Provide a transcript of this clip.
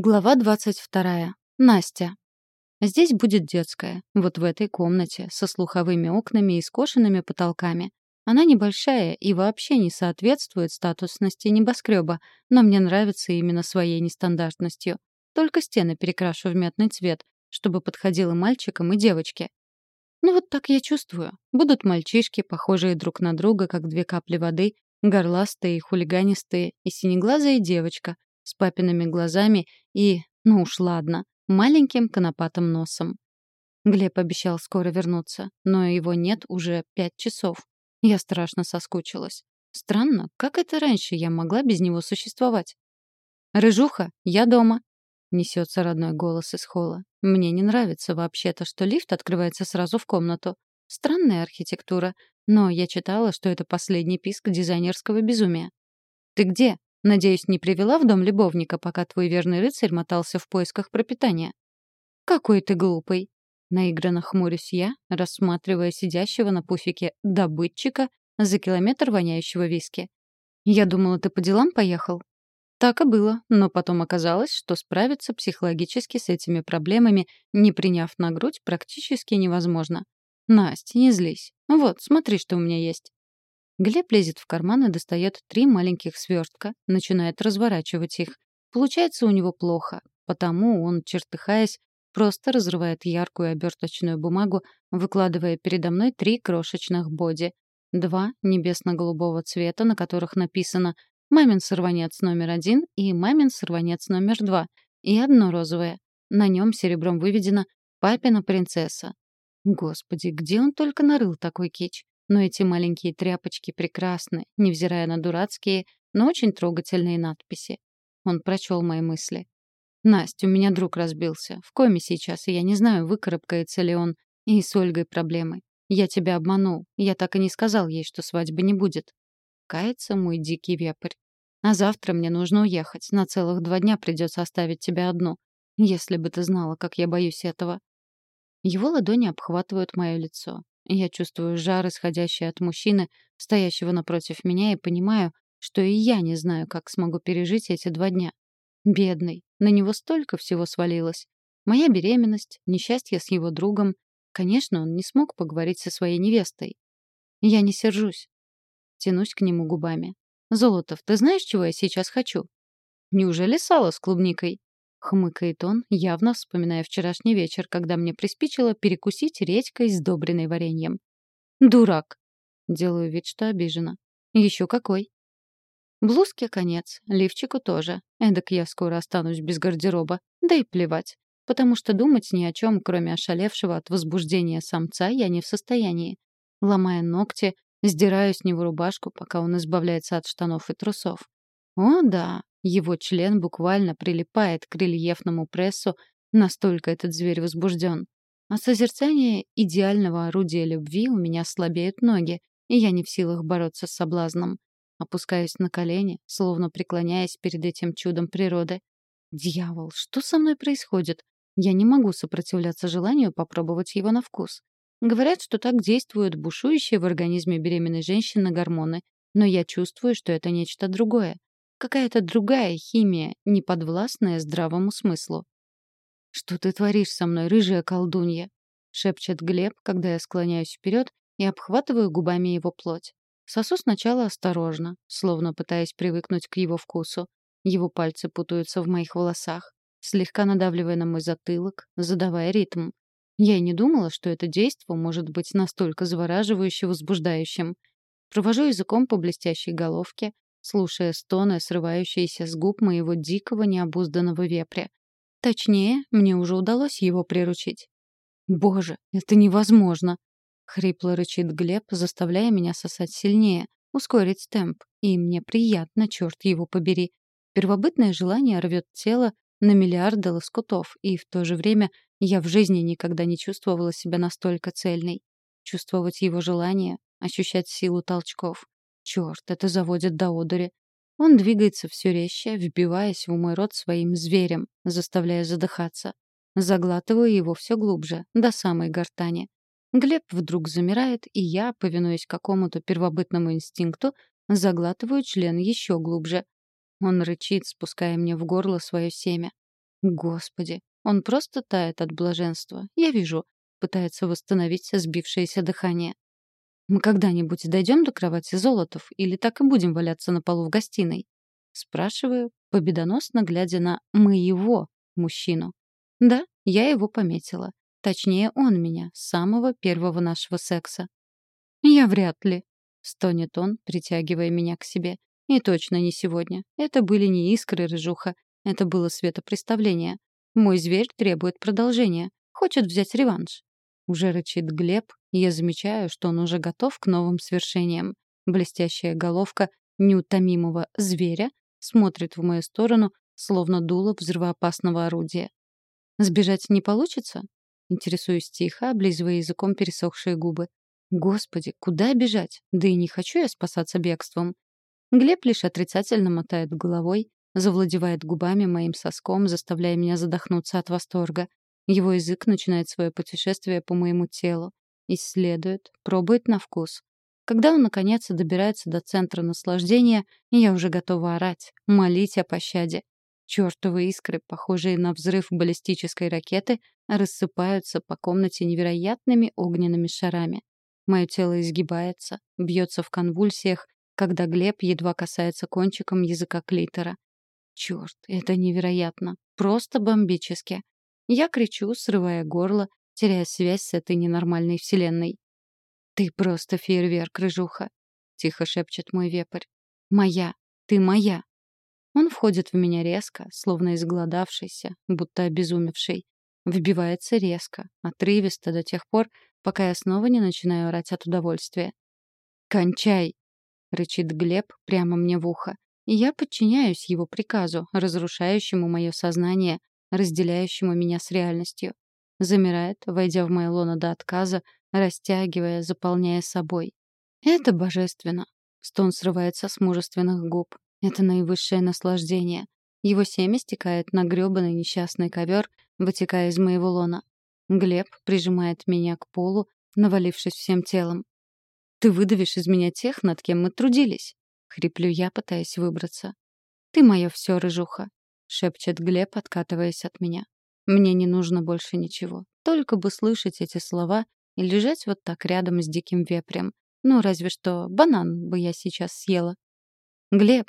Глава 22. Настя. Здесь будет детская, вот в этой комнате, со слуховыми окнами и скошенными потолками. Она небольшая и вообще не соответствует статусности небоскреба, но мне нравится именно своей нестандартностью. Только стены перекрашу в мятный цвет, чтобы подходило мальчикам и девочке. Ну вот так я чувствую. Будут мальчишки, похожие друг на друга, как две капли воды, горластые и хулиганистые, и синеглазая девочка, с папиными глазами и, ну уж ладно, маленьким конопатым носом. Глеб обещал скоро вернуться, но его нет уже пять часов. Я страшно соскучилась. Странно, как это раньше я могла без него существовать? «Рыжуха, я дома!» — несется родной голос из холла. Мне не нравится вообще-то, что лифт открывается сразу в комнату. Странная архитектура, но я читала, что это последний писк дизайнерского безумия. «Ты где?» Надеюсь, не привела в дом любовника, пока твой верный рыцарь мотался в поисках пропитания. Какой ты глупый. Наигранно хмурюсь я, рассматривая сидящего на пуфике добытчика за километр воняющего виски. Я думала, ты по делам поехал. Так и было, но потом оказалось, что справиться психологически с этими проблемами, не приняв на грудь, практически невозможно. Настя, не злись. Вот, смотри, что у меня есть. Глеб лезет в карман и достает три маленьких свертка, начинает разворачивать их. Получается у него плохо, потому он, чертыхаясь, просто разрывает яркую оберточную бумагу, выкладывая передо мной три крошечных боди. Два небесно-голубого цвета, на которых написано «Мамин сорванец номер один» и «Мамин сорванец номер два», и одно розовое. На нем серебром выведено «Папина принцесса». Господи, где он только нарыл такой кич? Но эти маленькие тряпочки прекрасны, невзирая на дурацкие, но очень трогательные надписи. Он прочел мои мысли. «Настя, у меня друг разбился. В коме сейчас, и я не знаю, выкарабкается ли он. И с Ольгой проблемы. Я тебя обманул. Я так и не сказал ей, что свадьбы не будет. Кается мой дикий вепрь. А завтра мне нужно уехать. На целых два дня придется оставить тебя одну. Если бы ты знала, как я боюсь этого». Его ладони обхватывают мое лицо. Я чувствую жар, исходящий от мужчины, стоящего напротив меня, и понимаю, что и я не знаю, как смогу пережить эти два дня. Бедный, на него столько всего свалилось. Моя беременность, несчастье с его другом. Конечно, он не смог поговорить со своей невестой. Я не сержусь. Тянусь к нему губами. «Золотов, ты знаешь, чего я сейчас хочу?» «Неужели сало с клубникой?» — хмыкает он, явно вспоминая вчерашний вечер, когда мне приспичило перекусить редькой, сдобренной вареньем. «Дурак!» — делаю вид, что обижена. «Еще какой!» Блузке конец, лифчику тоже. Эдак я скоро останусь без гардероба. Да и плевать. Потому что думать ни о чем, кроме ошалевшего от возбуждения самца, я не в состоянии. Ломая ногти, сдираю с него рубашку, пока он избавляется от штанов и трусов. О, да, его член буквально прилипает к рельефному прессу, настолько этот зверь возбужден. От созерцания идеального орудия любви у меня слабеют ноги, и я не в силах бороться с соблазном. Опускаюсь на колени, словно преклоняясь перед этим чудом природы. Дьявол, что со мной происходит? Я не могу сопротивляться желанию попробовать его на вкус. Говорят, что так действуют бушующие в организме беременной женщины гормоны, но я чувствую, что это нечто другое. Какая-то другая химия, не подвластная здравому смыслу. «Что ты творишь со мной, рыжая колдунья?» — шепчет Глеб, когда я склоняюсь вперед и обхватываю губами его плоть. Сосу сначала осторожно, словно пытаясь привыкнуть к его вкусу. Его пальцы путаются в моих волосах, слегка надавливая на мой затылок, задавая ритм. Я и не думала, что это действо может быть настолько завораживающе возбуждающим. Провожу языком по блестящей головке, слушая стоны, срывающиеся с губ моего дикого необузданного вепря. Точнее, мне уже удалось его приручить. «Боже, это невозможно!» — хрипло рычит Глеб, заставляя меня сосать сильнее, ускорить темп. И мне приятно, черт его побери. Первобытное желание рвет тело на миллиарды лоскутов, и в то же время я в жизни никогда не чувствовала себя настолько цельной. Чувствовать его желание, ощущать силу толчков. Черт, это заводит до одури. Он двигается все резче, вбиваясь в мой рот своим зверем, заставляя задыхаться. Заглатываю его все глубже, до самой гортани. Глеб вдруг замирает, и я, повинуясь какому-то первобытному инстинкту, заглатываю член еще глубже. Он рычит, спуская мне в горло свое семя. Господи, он просто тает от блаженства. Я вижу. Пытается восстановить сбившееся дыхание. Мы когда-нибудь дойдем до кровати Золотов или так и будем валяться на полу в гостиной? Спрашиваю, победоносно глядя на моего мужчину. Да, я его пометила. Точнее, он меня, с самого первого нашего секса. «Я вряд ли», — стонет он, притягивая меня к себе. «И точно не сегодня. Это были не искры рыжуха. Это было светопреставление. Мой зверь требует продолжения. Хочет взять реванш. Уже рычит Глеб, и я замечаю, что он уже готов к новым свершениям. Блестящая головка неутомимого зверя смотрит в мою сторону, словно дуло взрывоопасного орудия. «Сбежать не получится?» Интересуюсь тихо, облизывая языком пересохшие губы. «Господи, куда бежать? Да и не хочу я спасаться бегством». Глеб лишь отрицательно мотает головой, завладевает губами моим соском, заставляя меня задохнуться от восторга. Его язык начинает свое путешествие по моему телу. Исследует, пробует на вкус. Когда он, наконец, добирается до центра наслаждения, я уже готова орать, молить о пощаде. Чёртовы искры, похожие на взрыв баллистической ракеты, рассыпаются по комнате невероятными огненными шарами. Мое тело изгибается, бьется в конвульсиях, когда Глеб едва касается кончиком языка клитора. Чёрт, это невероятно. Просто бомбически. Я кричу, срывая горло, теряя связь с этой ненормальной вселенной. «Ты просто фейерверк, рыжуха!» — тихо шепчет мой вепрь. «Моя! Ты моя!» Он входит в меня резко, словно изголодавшийся, будто обезумевший. Вбивается резко, отрывисто до тех пор, пока я снова не начинаю орать от удовольствия. «Кончай!» — рычит Глеб прямо мне в ухо. И я подчиняюсь его приказу, разрушающему мое сознание, разделяющему меня с реальностью. Замирает, войдя в мое лоно до отказа, растягивая, заполняя собой. Это божественно. Стон срывается с мужественных губ. Это наивысшее наслаждение. Его семя стекает на грёбаный несчастный ковер, вытекая из моего лона. Глеб прижимает меня к полу, навалившись всем телом. «Ты выдавишь из меня тех, над кем мы трудились», — хриплю я, пытаясь выбраться. «Ты моё всё, рыжуха шепчет Глеб, откатываясь от меня. Мне не нужно больше ничего. Только бы слышать эти слова и лежать вот так рядом с диким вепрем. Ну, разве что банан бы я сейчас съела. «Глеб,